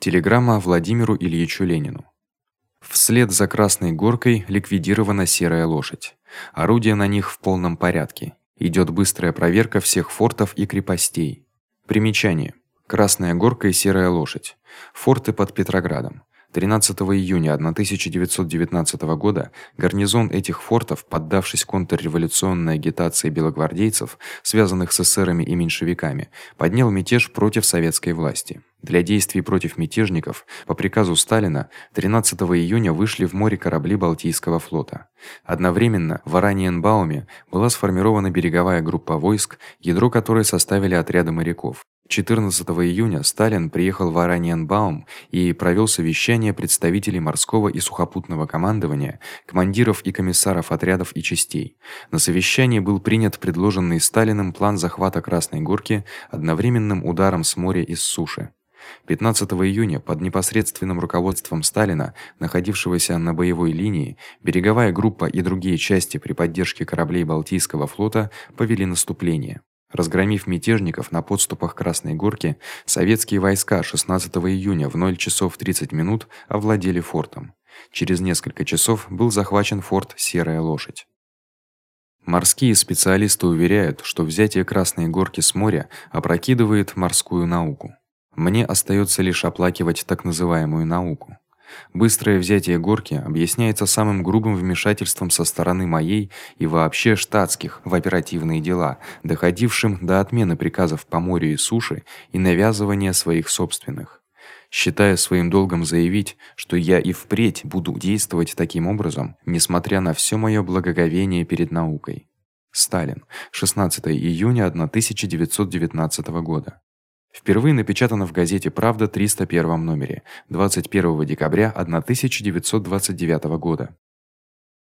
Телеграмма Владимиру Ильичу Ленину. Вслед за Красной горкой ликвидирована серая лошадь. Орудия на них в полном порядке. Идёт быстрая проверка всех фортов и крепостей. Примечание: Красная горка и серая лошадь. Форты под Петроградом. 13 июня 1919 года гарнизон этих фортов, поддавшись контрреволюционной агитации белогвардейцев, связанных с эсерами и меньшевиками, поднял мятеж против советской власти. Для действий против мятежников по приказу Сталина 13 июня вышли в море корабли Балтийского флота. Одновременно в Ораниенбауме была сформирована береговая группа войск, ядро которой составили отряды моряков. 14 июня Сталин приехал в Ораниенбаум и провёл совещание представителей морского и сухопутного командования, командиров и комиссаров отрядов и частей. На совещании был принят предложенный Сталиным план захвата Красной Горки одновременным ударом с моря и с суши. 15 июня под непосредственным руководством Сталина, находившегося на боевой линии, береговая группа и другие части при поддержке кораблей Балтийского флота повели наступление. Разгромив мятежников на подступах к Красной Горке, советские войска 16 июня в 0 часов 30 минут овладели фортом. Через несколько часов был захвачен форт Серая лошадь. Морские специалисты уверяют, что взятие Красной Горки с моря опрокидывает морскую науку. Мне остаётся лишь оплакивать так называемую науку. Быстрое взятие горки объясняется самым грубым вмешательством со стороны моей и вообще штатских в оперативные дела, доходившим до отмены приказов по морю и суше и навязывания своих собственных. Считая своим долгом заявить, что я и впредь буду действовать таким образом, несмотря на всё моё благоговение перед наукой. Сталин. 16 июня 1919 года. Впервые напечатано в газете Правда 301 номере 21 декабря 1929 года.